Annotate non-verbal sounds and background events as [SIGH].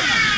Come [LAUGHS] on.